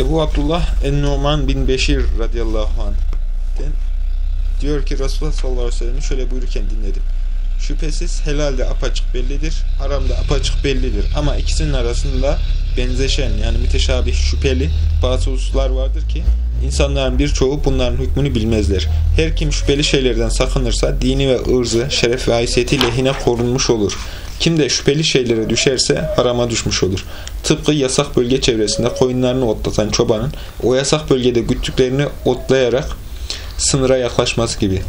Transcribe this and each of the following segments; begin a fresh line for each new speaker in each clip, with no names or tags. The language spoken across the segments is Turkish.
Ebu Abdullah En-Numan bin Beşir radıyallahu anh'den diyor ki Resulullah sallallahu aleyhi ve sellem'i şöyle buyururken dinledim. Şüphesiz helal de apaçık bellidir, haram da apaçık bellidir. Ama ikisinin arasında benzeşen yani müteşabih şüpheli bazı hususlar vardır ki insanların birçoğu bunların hükmünü bilmezler. Her kim şüpheli şeylerden sakınırsa dini ve ırzı, şeref ve haysiyeti lehine korunmuş olur. Kim de şüpheli şeylere düşerse harama düşmüş olur. Tıpkı yasak bölge çevresinde koyunlarını otlatan çobanın o yasak bölgede güttüklerini otlayarak sınıra yaklaşması gibi.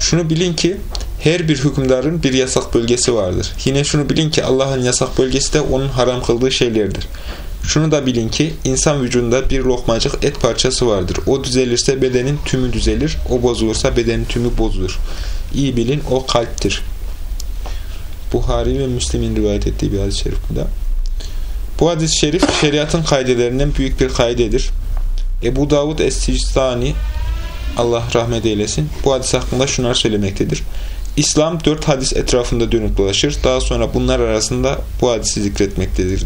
Şunu bilin ki her bir hükümdarın bir yasak bölgesi vardır. Yine şunu bilin ki Allah'ın yasak bölgesi de onun haram kıldığı şeylerdir. Şunu da bilin ki insan vücudunda bir lokmacık et parçası vardır. O düzelirse bedenin tümü düzelir, o bozulursa bedenin tümü bozulur. İyi bilin o kalptir. Buhari ve Müslim'in rivayet ettiği bir hadis-i şerif bu da. Bu hadis-i şerif şeriatın kaidelerinden büyük bir kaidedir. Ebu Davud Es-Sicstani Allah rahmet eylesin. Bu hadis hakkında şunlar söylemektedir. İslam dört hadis etrafında dönüp dolaşır. Daha sonra bunlar arasında bu hadisi zikretmektedir.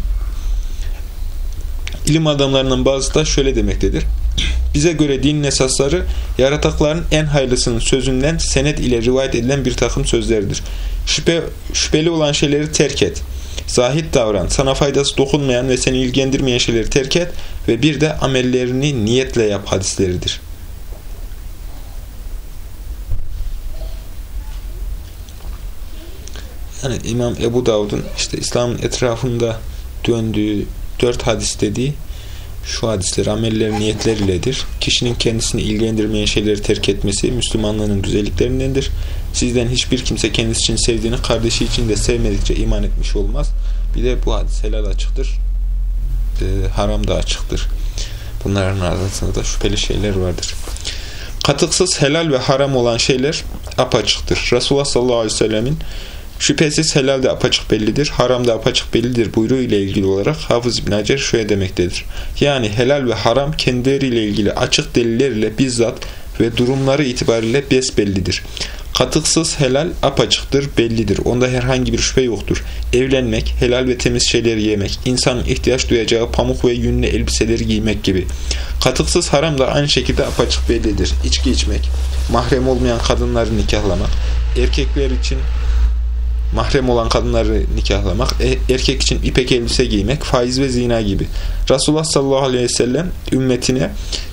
İlim adamlarının bazısı da şöyle demektedir. Bize göre dinin esasları yaratıkların en hayırlısının sözünden senet ile rivayet edilen bir takım sözlerdir. Şüphe, şüpheli olan şeyleri terk et. Zahit davran, sana faydası dokunmayan ve seni ilgilendirmeyen şeyleri terk et ve bir de amellerini niyetle yap hadisleridir. Yani İmam Ebu Davud'un işte İslam'ın etrafında döndüğü dört hadis dediği şu hadisler ameller niyetleriledir. Kişinin kendisini ilgilendirmeyen şeyleri terk etmesi Müslümanlığının güzelliklerindendir. Sizden hiçbir kimse kendisi için sevdiğini kardeşi için de sevmedikçe iman etmiş olmaz. Bir de bu hadis helal açıktır. E, haram da açıktır. Bunların arasında da şüpheli şeyler vardır. Katıksız helal ve haram olan şeyler apaçıktır. Resulullah sallallahu aleyhi ve sellemin Şüphesiz helal de apaçık bellidir, haram da apaçık bellidir buyruğu ile ilgili olarak Hafız bin Hacer şöyle demektedir. Yani helal ve haram kendileriyle ilgili açık deliller ile bizzat ve durumları itibariyle besbellidir. Katıksız helal apaçıktır, bellidir. Onda herhangi bir şüphe yoktur. Evlenmek, helal ve temiz şeyleri yemek, insanın ihtiyaç duyacağı pamuk ve yünlü elbiseleri giymek gibi. Katıksız haram da aynı şekilde apaçık bellidir. İçki içmek, mahrem olmayan kadınları nikahlamak, erkekler için mahrem olan kadınları nikahlamak, e, erkek için ipek elbise giymek, faiz ve zina gibi. Resulullah sallallahu aleyhi ve sellem ümmetine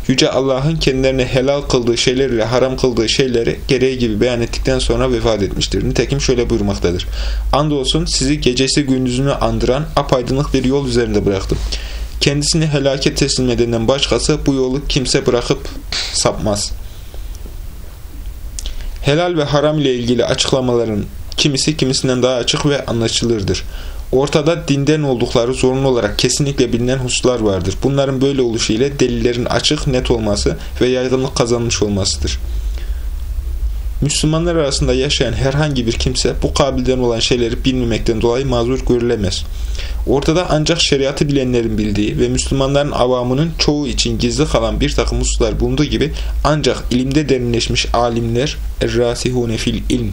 Yüce Allah'ın kendilerine helal kıldığı şeyler ile haram kıldığı şeyleri gereği gibi beyan ettikten sonra vefat etmiştir. Nitekim şöyle buyurmaktadır. Andolsun sizi gecesi gündüzünü andıran apaydınlık bir yol üzerinde bıraktım. Kendisini helaket teslim edenden başkası bu yolu kimse bırakıp sapmaz. Helal ve haram ile ilgili açıklamaların kimisi kimisinden daha açık ve anlaşılırdır. Ortada dinden oldukları zorunlu olarak kesinlikle bilinen hususlar vardır. Bunların böyle oluşu ile delillerin açık, net olması ve yaygınlık kazanmış olmasıdır. Müslümanlar arasında yaşayan herhangi bir kimse bu kabilden olan şeyleri bilmemekten dolayı mazur görülemez. Ortada ancak şeriatı bilenlerin bildiği ve Müslümanların avamının çoğu için gizli kalan bir takım hususlar bulunduğu gibi ancak ilimde derinleşmiş alimler er-rasihune fil ilm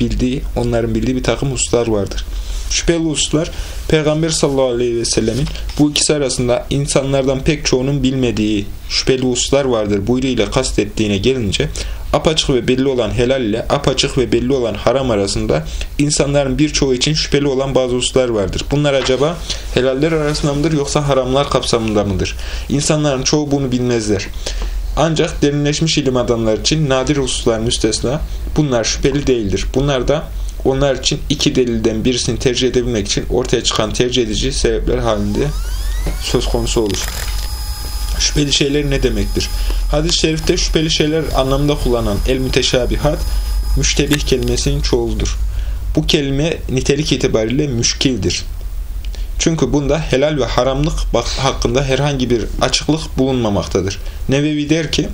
bildiği, onların bildiği bir takım hususlar vardır. Şüpheli hususlar Peygamber sallallahu aleyhi ve sellemin bu ikisi arasında insanlardan pek çoğunun bilmediği şüpheli hususlar vardır buyruğuyla kastettiğine gelince apaçık ve belli olan helal ile apaçık ve belli olan haram arasında insanların birçoğu için şüpheli olan bazı hususlar vardır. Bunlar acaba helaller arasında mıdır yoksa haramlar kapsamında mıdır? İnsanların çoğu bunu bilmezler. Ancak derinleşmiş ilim adamlar için nadir hususlar müstesna bunlar şüpheli değildir. Bunlar da onlar için iki delilden birisini tercih edebilmek için ortaya çıkan tercih edici sebepler halinde söz konusu olur. Şüpheli şeyler ne demektir? Hadis-i şerifte şüpheli şeyler anlamında kullanılan el-müteşabihat, müştebih kelimesinin çoğuludur. Bu kelime nitelik itibariyle müşkildir. Çünkü bunda helal ve haramlık hakkında herhangi bir açıklık bulunmamaktadır. Nevevi der ki,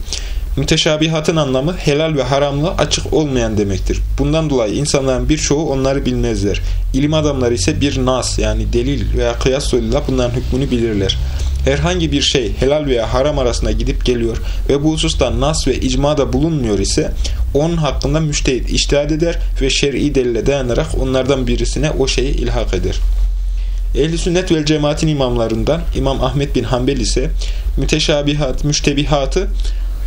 müteşabihatın anlamı helal ve haramlı açık olmayan demektir. Bundan dolayı insanların birçoğu onları bilmezler. İlim adamları ise bir nas yani delil veya kıyas yoluyla bunların hükmünü bilirler. Herhangi bir şey helal veya haram arasında gidip geliyor ve bu hususta nas ve icmada bulunmuyor ise onun hakkında müştehit iştihad eder ve şer'i delile dayanarak onlardan birisine o şeyi ilhak eder. Ehli sünnet vel cemaatin imamlarından İmam Ahmet bin Hanbel ise müteşabihat, müştebihatı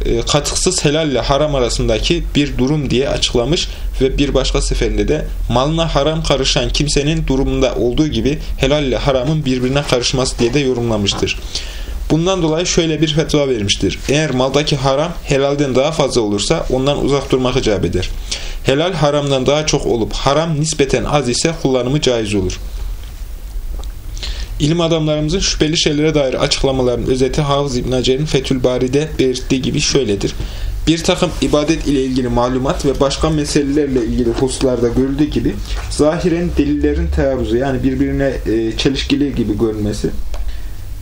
e, katıksız helal ile haram arasındaki bir durum diye açıklamış ve bir başka seferinde de malına haram karışan kimsenin durumunda olduğu gibi helal ile haramın birbirine karışması diye de yorumlamıştır. Bundan dolayı şöyle bir fetva vermiştir. Eğer maldaki haram helalden daha fazla olursa ondan uzak durmak icap eder. Helal haramdan daha çok olup haram nispeten az ise kullanımı caiz olur. İlim adamlarımızın şüpheli şeylere dair açıklamaların özeti Hafız İbn Hacer'in Fethül Bari'de belirttiği gibi şöyledir. Bir takım ibadet ile ilgili malumat ve başka meselelerle ilgili hususlarda görüldüğü gibi zahiren delillerin teyavuzu yani birbirine e, çelişkili gibi görünmesi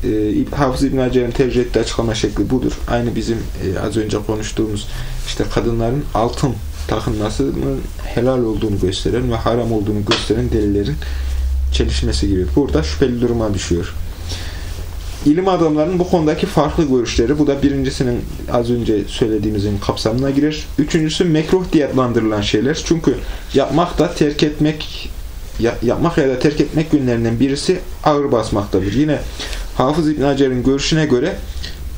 e, Hafız İbn Hacer'in tercih açıklama şekli budur. Aynı bizim e, az önce konuştuğumuz işte kadınların altın takılmasının helal olduğunu gösteren ve haram olduğunu gösteren delillerin çelişmesi gibi. Burada şüpheli duruma düşüyor. İlim adamlarının bu konudaki farklı görüşleri, bu da birincisinin az önce söylediğimizin kapsamına girer. Üçüncüsü mekruh diye adlandırılan şeyler. Çünkü yapmak da terk etmek yapmak ya da terk etmek günlerinden birisi ağır basmaktadır. Yine Hafız İbn Hacer'in görüşüne göre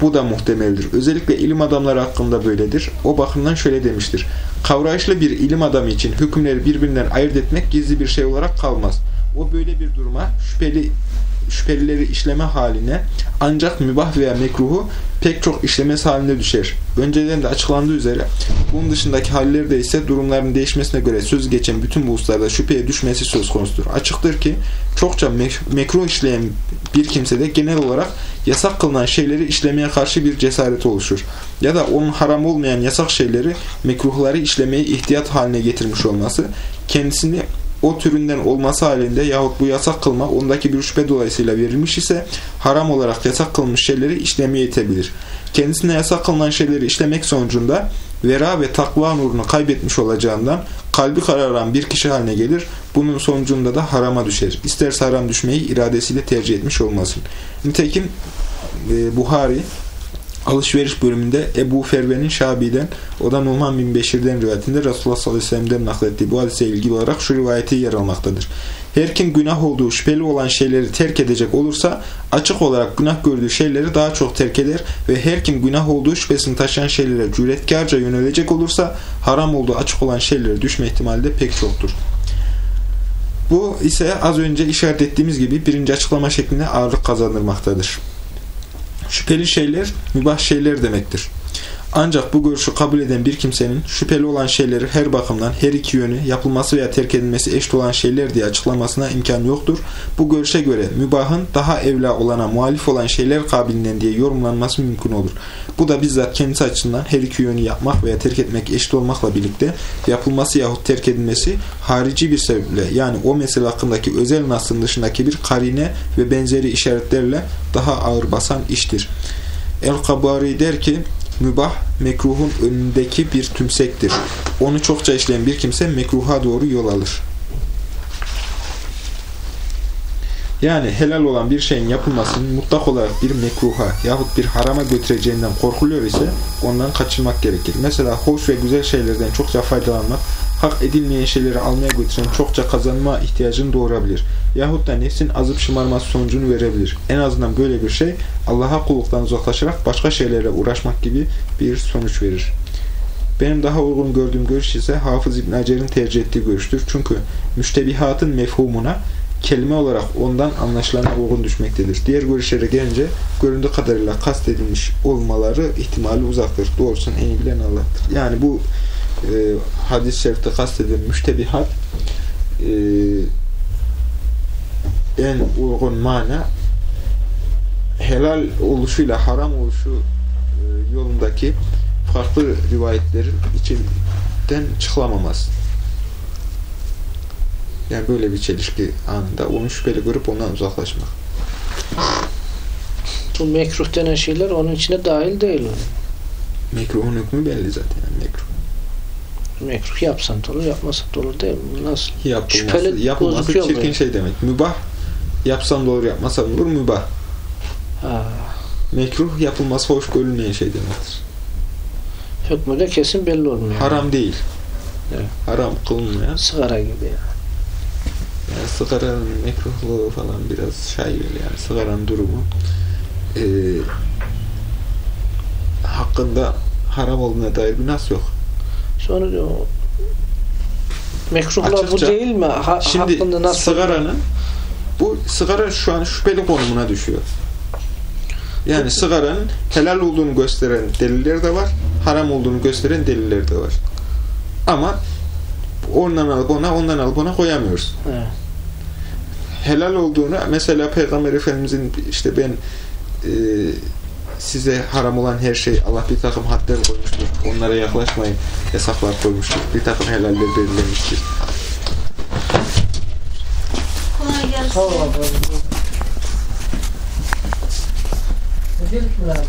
bu da muhtemeldir. Özellikle ilim adamları hakkında böyledir. O bakımdan şöyle demiştir. Kavrayışlı bir ilim adamı için hükümleri birbirinden ayırt etmek gizli bir şey olarak kalmaz. O böyle bir duruma şüpheli şüphelileri işleme haline ancak mübah veya mekruhu pek çok işlemesi halinde düşer. Önceden de açıklandığı üzere bunun dışındaki hallerde ise durumların değişmesine göre söz geçen bütün bu hususlarda şüpheye düşmesi söz konusudur. Açıktır ki çokça mekruh işleyen bir kimsede genel olarak yasak kılınan şeyleri işlemeye karşı bir cesaret oluşur. Ya da onun haram olmayan yasak şeyleri mekruhları işlemeyi ihtiyat haline getirmiş olması kendisini o türünden olması halinde yahut bu yasak kılma ondaki bir şüphe dolayısıyla verilmiş ise haram olarak yasak kılmış şeyleri işlemeye itebilir. Kendisine yasak kılınan şeyleri işlemek sonucunda vera ve takva nurunu kaybetmiş olacağından kalbi kararan bir kişi haline gelir. Bunun sonucunda da harama düşer. İsterse haram düşmeyi iradesiyle tercih etmiş olmasın. Nitekim e, Buhari alışveriş bölümünde Ebu Ferve'nin Şabi'den, o da Numan bin Beşir'den rivayetinde Resulullah sallallahu aleyhi ve sellem'den naklettiği bu hadise ilgili olarak şu rivayeti yer almaktadır. Her kim günah olduğu şüpheli olan şeyleri terk edecek olursa açık olarak günah gördüğü şeyleri daha çok terk eder ve her kim günah olduğu şüphesini taşıyan şeylere cüretkarca yönelecek olursa haram olduğu açık olan şeylere düşme ihtimali de pek çoktur. Bu ise az önce işaret ettiğimiz gibi birinci açıklama şeklinde ağırlık kazandırmaktadır. Şüpheli şeyler mübah şeyler demektir. Ancak bu görüşü kabul eden bir kimsenin şüpheli olan şeyleri her bakımdan her iki yönü yapılması veya terk edilmesi eşit olan şeyler diye açıklamasına imkan yoktur. Bu görüşe göre mübahın daha evla olana muhalif olan şeyler kabilinden diye yorumlanması mümkün olur. Bu da bizzat kendisi açısından her iki yönü yapmak veya terk etmek eşit olmakla birlikte yapılması yahut terk edilmesi harici bir sebeple yani o mesele hakkındaki özel nasın dışındaki bir karine ve benzeri işaretlerle daha ağır basan iştir. El-Kabari der ki mübah mekruhun önündeki bir tümsektir. Onu çokça işleyen bir kimse mekruha doğru yol alır. Yani helal olan bir şeyin yapılmasının mutlak olarak bir mekruha yahut bir harama götüreceğinden korkuluyor ise ondan kaçınmak gerekir. Mesela hoş ve güzel şeylerden çokça faydalanmak hak edilmeyen şeyleri almaya götüren çokça kazanma ihtiyacını doğurabilir. Yahut da nefsin azıp şımarması sonucunu verebilir. En azından böyle bir şey Allah'a kulluktan uzaklaşarak başka şeylerle uğraşmak gibi bir sonuç verir. Benim daha uygun gördüğüm görüş ise Hafız İbn Hacer'in tercih ettiği görüştür. Çünkü müştebihatın mefhumuna kelime olarak ondan anlaşılana uygun düşmektedir. Diğer görüşlere gelince göründüğü kadarıyla kastedilmiş olmaları ihtimali uzaktır. Doğrusunu en iyi bilen Allah'tır. Yani bu e, hadis-i şerifte kastedilen müştebihat e, en uygun mana helal oluşuyla haram oluşu e, yolundaki farklı rivayetlerin içinden çıkılamaması. Yani böyle bir çelişki anında onu şüpheli görüp ondan uzaklaşmak.
Bu mekruh denen şeyler onun içine dahil değil?
Mekruhun hükmü belli zaten. Yani mekruh.
Mekruh yapsan da olur, yapmasan da olur değil mi? Nasıl?
Yapılması, Şüpheli yapılması çirkin böyle. şey demek. Mübah yapsan da olur, yapmasan olur, mübah. Ha. Mekruh yapılması hoş görülmeyen şey demektir.
Hükmü de kesin belli olmuyor.
Haram değil. Evet. Haram kılınmayan.
Sigara gibi ya.
Yani sigaranın mekruhluğu falan biraz şaibeli yani sigaranın durumu e, hakkında haram olduğuna dair bir nas yok.
Sonra diyor mekruhlar bu değil mi? Ha,
Şimdi
hakkında nasıl?
sigaranın bu sigara şu an şüpheli konumuna düşüyor. Yani sigaranın helal olduğunu gösteren deliller de var, haram olduğunu gösteren deliller de var. Ama ondan alıp ona, ondan alıp ona koyamıyoruz.
Evet.
Helal olduğunu mesela Peygamber Efendimizin işte ben e, size haram olan her şey Allah bir takım hadler koymuştur. Onlara yaklaşmayın. Yasaklar koymuştur. Bir takım helaller belirlemiştir.
Kolay gelsin.
Tamam. Ödelik mi lazım?